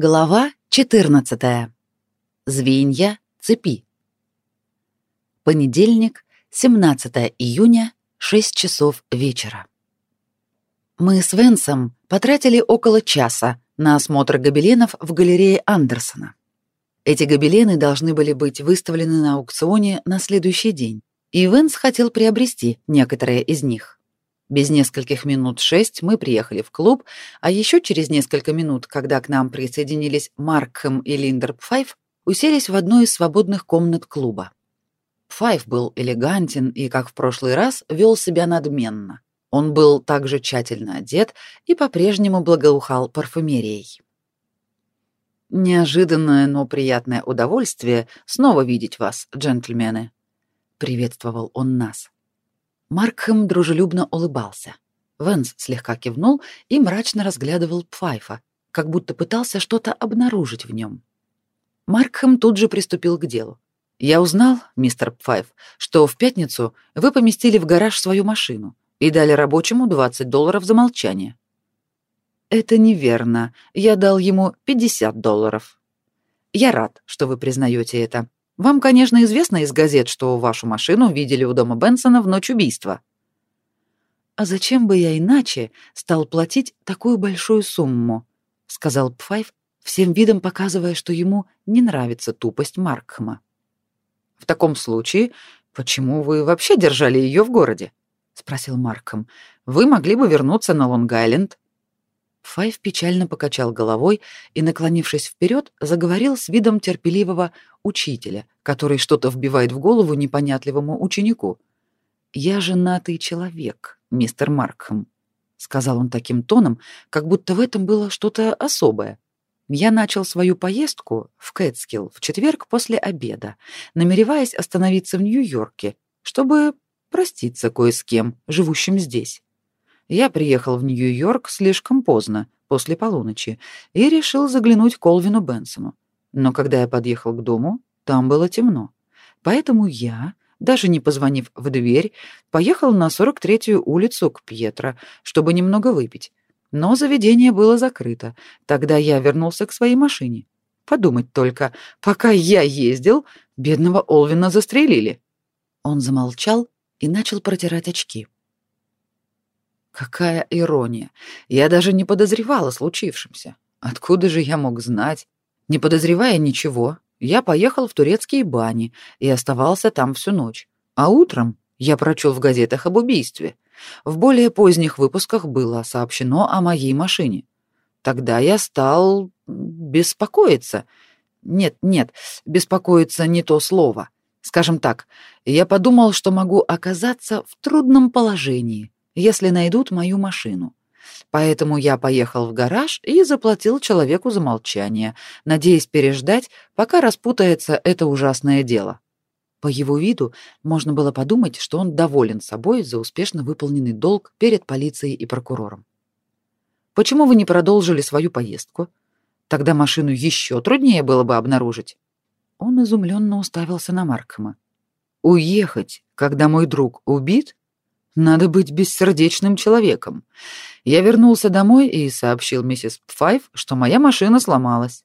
Глава 14. Звенья цепи. Понедельник, 17 июня, 6 часов вечера. Мы с Венсом потратили около часа на осмотр гобеленов в галерее Андерсона. Эти гобелены должны были быть выставлены на аукционе на следующий день, и Венс хотел приобрести некоторые из них. Без нескольких минут шесть мы приехали в клуб, а еще через несколько минут, когда к нам присоединились Маркхэм и Линдер Пфайф, уселись в одной из свободных комнат клуба. Пфайф был элегантен и, как в прошлый раз, вел себя надменно. Он был также тщательно одет и по-прежнему благоухал парфюмерией. «Неожиданное, но приятное удовольствие снова видеть вас, джентльмены», — приветствовал он нас. Маркхэм дружелюбно улыбался. Венс слегка кивнул и мрачно разглядывал Пфайфа, как будто пытался что-то обнаружить в нем. Маркхэм тут же приступил к делу. «Я узнал, мистер Пфайф, что в пятницу вы поместили в гараж свою машину и дали рабочему 20 долларов за молчание». «Это неверно. Я дал ему 50 долларов». «Я рад, что вы признаете это. Вам, конечно, известно из газет, что вашу машину видели у дома Бенсона в ночь убийства. А зачем бы я иначе стал платить такую большую сумму, сказал Пфайф, всем видом показывая, что ему не нравится тупость Маркхэма. В таком случае, почему вы вообще держали ее в городе? спросил Маркхэм. Вы могли бы вернуться на Лонг-Айленд. Файв печально покачал головой и, наклонившись вперед, заговорил с видом терпеливого учителя, который что-то вбивает в голову непонятливому ученику. «Я женатый человек, мистер Маркхэм», — сказал он таким тоном, как будто в этом было что-то особое. «Я начал свою поездку в Кэтскилл в четверг после обеда, намереваясь остановиться в Нью-Йорке, чтобы проститься кое с кем, живущим здесь. Я приехал в Нью-Йорк слишком поздно, после полуночи, и решил заглянуть к Колвину Бенсону. Но когда я подъехал к дому, там было темно. Поэтому я, даже не позвонив в дверь, поехал на 43-ю улицу к Пьетро, чтобы немного выпить. Но заведение было закрыто. Тогда я вернулся к своей машине. Подумать только, пока я ездил, бедного Олвина застрелили. Он замолчал и начал протирать очки. Какая ирония. Я даже не подозревала случившемся. Откуда же я мог знать? Не подозревая ничего, я поехал в турецкие бани и оставался там всю ночь. А утром я прочел в газетах об убийстве. В более поздних выпусках было сообщено о моей машине. Тогда я стал беспокоиться. Нет, нет, беспокоиться не то слово. Скажем так, я подумал, что могу оказаться в трудном положении если найдут мою машину. Поэтому я поехал в гараж и заплатил человеку за молчание, надеясь переждать, пока распутается это ужасное дело. По его виду можно было подумать, что он доволен собой за успешно выполненный долг перед полицией и прокурором. Почему вы не продолжили свою поездку? Тогда машину еще труднее было бы обнаружить. Он изумленно уставился на Маркхэма. Уехать, когда мой друг убит? Надо быть бессердечным человеком. Я вернулся домой и сообщил миссис Пфайф, что моя машина сломалась.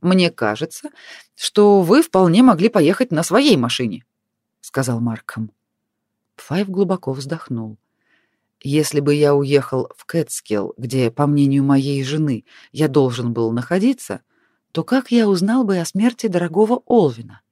Мне кажется, что вы вполне могли поехать на своей машине, сказал Маркхэм. Пфайф глубоко вздохнул. Если бы я уехал в Кэтскилл, где, по мнению моей жены, я должен был находиться, то как я узнал бы о смерти дорогого Олвина?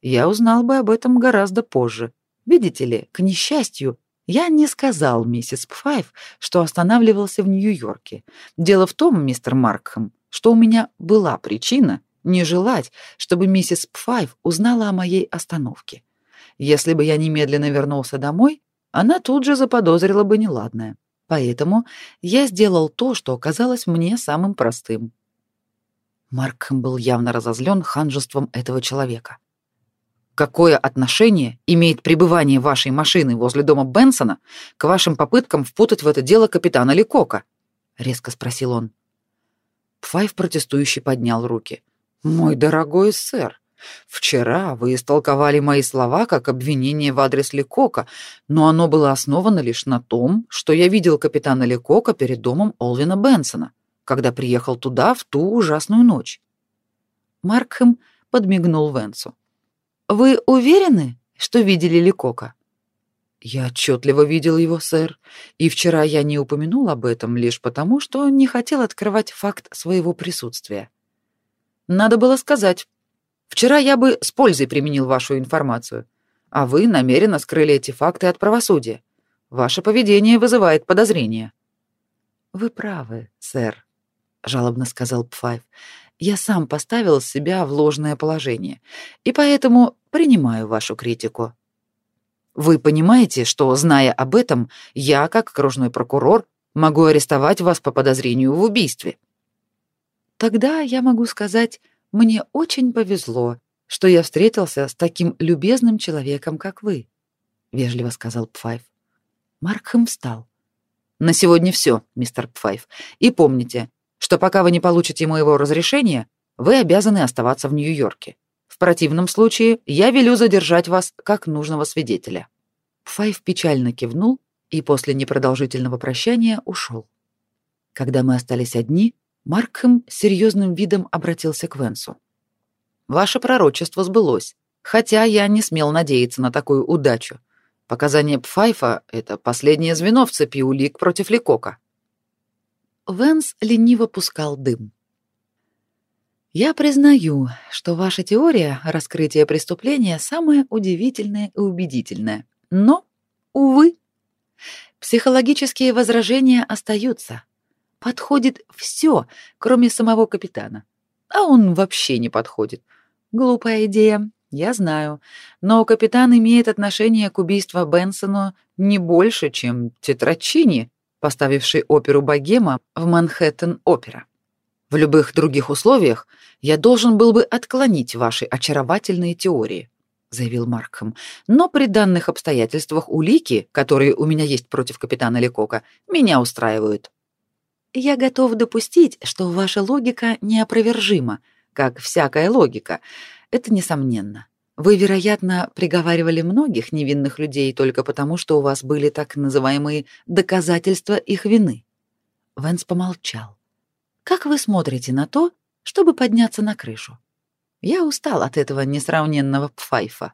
Я узнал бы об этом гораздо позже. Видите ли, к несчастью, я не сказал миссис Пфайф, что останавливался в Нью-Йорке. Дело в том, мистер Маркхэм, что у меня была причина не желать, чтобы миссис Пфайф узнала о моей остановке. Если бы я немедленно вернулся домой, она тут же заподозрила бы неладное. Поэтому я сделал то, что оказалось мне самым простым. Маркхэм был явно разозлен ханжеством этого человека. Какое отношение имеет пребывание вашей машины возле дома Бенсона к вашим попыткам впутать в это дело капитана Ликока? резко спросил он. Пфайф протестующий поднял руки. Мой дорогой сэр, вчера вы истолковали мои слова как обвинение в адрес Ликока, но оно было основано лишь на том, что я видел капитана Ликока перед домом Олвина Бенсона. когда приехал туда в ту ужасную ночь. Маркхэм подмигнул Венсу. «Вы уверены, что видели Ликока?» «Я отчетливо видел его, сэр, и вчера я не упомянул об этом лишь потому, что не хотел открывать факт своего присутствия. Надо было сказать. Вчера я бы с пользой применил вашу информацию, а вы намеренно скрыли эти факты от правосудия. Ваше поведение вызывает подозрения». «Вы правы, сэр», — жалобно сказал Пфайв. «Я сам поставил себя в ложное положение, и поэтому принимаю вашу критику». Вы понимаете, что, зная об этом, я, как окружной прокурор, могу арестовать вас по подозрению в убийстве? Тогда я могу сказать, мне очень повезло, что я встретился с таким любезным человеком, как вы, вежливо сказал Пфайф. Маркхэм встал. На сегодня все, мистер Пфайф. И помните, что пока вы не получите моего разрешения, вы обязаны оставаться в Нью-Йорке. В противном случае я велю задержать вас как нужного свидетеля». Файв печально кивнул и после непродолжительного прощания ушел. Когда мы остались одни, Маркхэм серьезным видом обратился к Венсу. «Ваше пророчество сбылось, хотя я не смел надеяться на такую удачу. Показания Пфайфа — это последнее звено в цепи улик против Лекока». Венс лениво пускал дым. Я признаю, что ваша теория раскрытия преступления самая удивительная и убедительная. Но, увы, психологические возражения остаются. Подходит все, кроме самого капитана. А он вообще не подходит. Глупая идея, я знаю. Но капитан имеет отношение к убийству Бенсону не больше, чем Тетрачини, поставивший оперу «Богема» в Манхэттен-опера. В любых других условиях я должен был бы отклонить ваши очаровательные теории, заявил Маркхэм. Но при данных обстоятельствах улики, которые у меня есть против капитана Лекока, меня устраивают. Я готов допустить, что ваша логика неопровержима, как всякая логика. Это несомненно. Вы, вероятно, приговаривали многих невинных людей только потому, что у вас были так называемые доказательства их вины. Венс помолчал. Как вы смотрите на то, чтобы подняться на крышу? Я устал от этого несравненного пфайфа.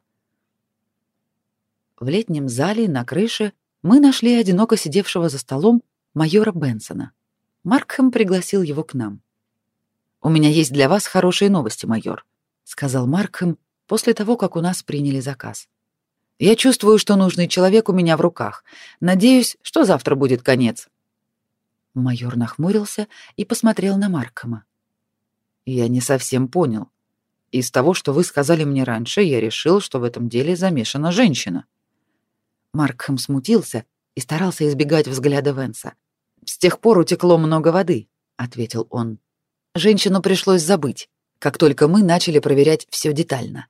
В летнем зале на крыше мы нашли одиноко сидевшего за столом майора Бенсона. Маркхэм пригласил его к нам. «У меня есть для вас хорошие новости, майор», — сказал Маркхэм после того, как у нас приняли заказ. «Я чувствую, что нужный человек у меня в руках. Надеюсь, что завтра будет конец». Майор нахмурился и посмотрел на Маркома. «Я не совсем понял. Из того, что вы сказали мне раньше, я решил, что в этом деле замешана женщина». Маркхэм смутился и старался избегать взгляда Венса. «С тех пор утекло много воды», — ответил он. «Женщину пришлось забыть, как только мы начали проверять все детально.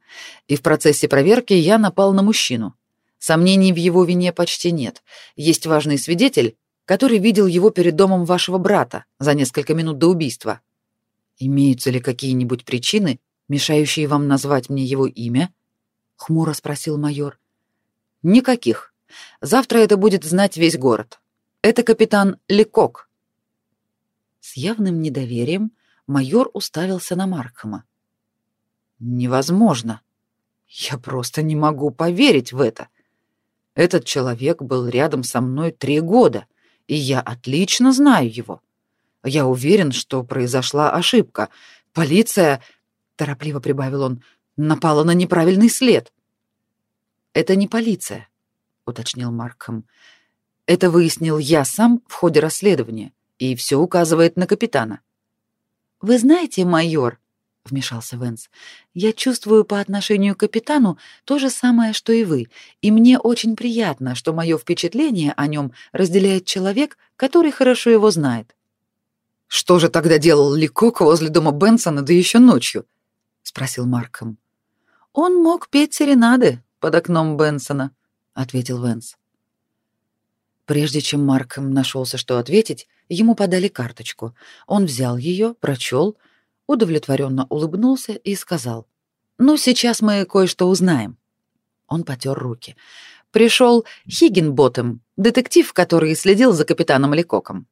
И в процессе проверки я напал на мужчину. Сомнений в его вине почти нет. Есть важный свидетель, который видел его перед домом вашего брата за несколько минут до убийства. Имеются ли какие-нибудь причины, мешающие вам назвать мне его имя? хмуро спросил майор. Никаких. Завтра это будет знать весь город. Это капитан Лекок. С явным недоверием майор уставился на Маркхема. Невозможно. Я просто не могу поверить в это. Этот человек был рядом со мной три года и я отлично знаю его. Я уверен, что произошла ошибка. Полиция, торопливо прибавил он, напала на неправильный след. Это не полиция, уточнил Маркхэм. Это выяснил я сам в ходе расследования, и все указывает на капитана. Вы знаете, майор, вмешался Венс. Я чувствую по отношению к капитану то же самое, что и вы, и мне очень приятно, что мое впечатление о нем разделяет человек, который хорошо его знает. Что же тогда делал Ликок возле дома Бенсона, да еще ночью? спросил Марком. Он мог петь серенады под окном Бенсона, ответил Венс. Прежде чем Марком нашелся, что ответить, ему подали карточку. Он взял ее, прочел, удовлетворенно улыбнулся и сказал, «Ну, сейчас мы кое-что узнаем». Он потер руки. Пришел Хиггинботтем, детектив, который следил за капитаном Лекоком.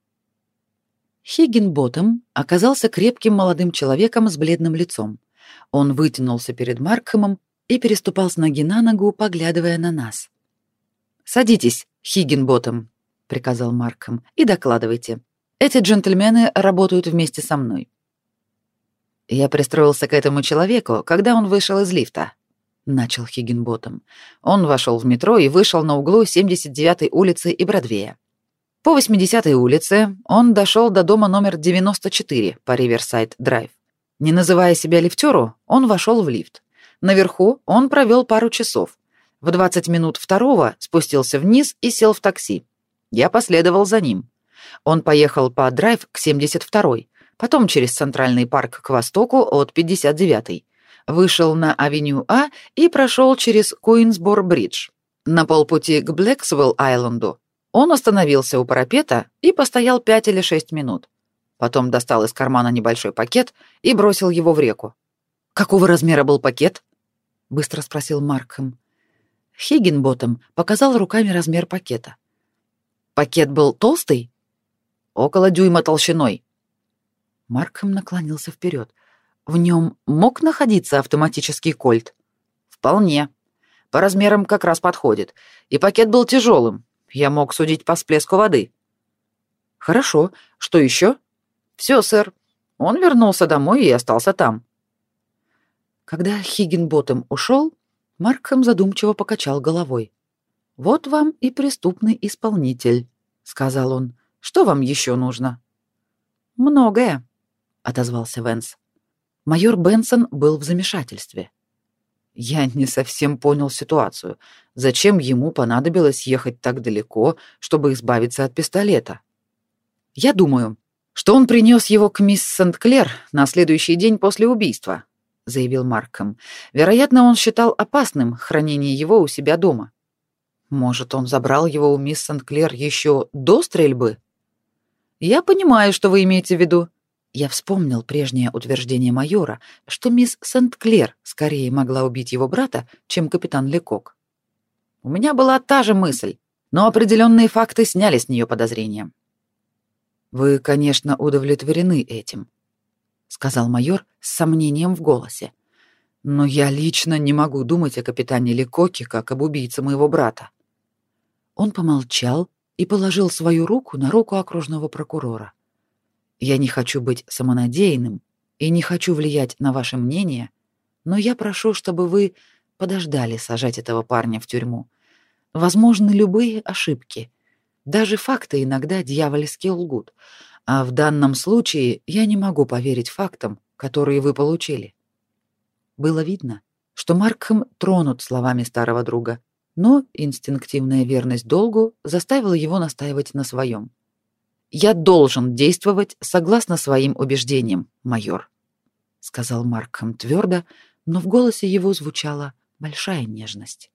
Хиггинботом оказался крепким молодым человеком с бледным лицом. Он вытянулся перед Маркхэмом и переступал с ноги на ногу, поглядывая на нас. «Садитесь, Хиггинботом», — приказал Маркхэм, — «и докладывайте. Эти джентльмены работают вместе со мной». Я пристроился к этому человеку, когда он вышел из лифта, начал Хиггинботом. Он вошел в метро и вышел на углу 79-й улицы и Бродвея. По 80-й улице он дошел до дома номер 94 по Риверсайд-драйв. Не называя себя лифтеру, он вошел в лифт. Наверху он провел пару часов. В 20 минут второго спустился вниз и сел в такси. Я последовал за ним. Он поехал по драйв к 72-й, потом через Центральный парк к востоку от 59-й вышел на авеню А и прошел через Куинсбор-бридж. На полпути к Блэксвелл-айленду он остановился у парапета и постоял пять или шесть минут. Потом достал из кармана небольшой пакет и бросил его в реку. «Какого размера был пакет?» — быстро спросил Маркхэм. Хиггинботом показал руками размер пакета. «Пакет был толстый?» «Около дюйма толщиной». Маркхэм наклонился вперед. В нем мог находиться автоматический кольт? Вполне. По размерам как раз подходит. И пакет был тяжелым. Я мог судить по всплеску воды. Хорошо. Что еще? Все, сэр. Он вернулся домой и остался там. Когда Хиггинботом ушел, Маркхэм задумчиво покачал головой. «Вот вам и преступный исполнитель», — сказал он. «Что вам еще нужно?» «Многое», — отозвался Венс. Майор Бенсон был в замешательстве. Я не совсем понял ситуацию. Зачем ему понадобилось ехать так далеко, чтобы избавиться от пистолета? Я думаю, что он принес его к мисс Сент-Клер на следующий день после убийства, заявил Марком. Вероятно, он считал опасным хранение его у себя дома. Может, он забрал его у мисс Сент-Клер еще до стрельбы? Я понимаю, что вы имеете в виду, я вспомнил прежнее утверждение майора, что мисс Сент-Клер скорее могла убить его брата, чем капитан Лекок. У меня была та же мысль, но определенные факты сняли с нее подозрения. «Вы, конечно, удовлетворены этим», — сказал майор с сомнением в голосе. «Но я лично не могу думать о капитане Лекоке как об убийце моего брата». Он помолчал и положил свою руку на руку окружного прокурора. Я не хочу быть самонадеянным и не хочу влиять на ваше мнение, но я прошу, чтобы вы подождали сажать этого парня в тюрьму. Возможны любые ошибки. Даже факты иногда дьявольски лгут. А в данном случае я не могу поверить фактам, которые вы получили. Было видно, что Маркхэм тронут словами старого друга, но инстинктивная верность долгу заставила его настаивать на своем. Я должен действовать согласно своим убеждениям, майор, сказал Маркхэм твердо, но в голосе его звучала большая нежность.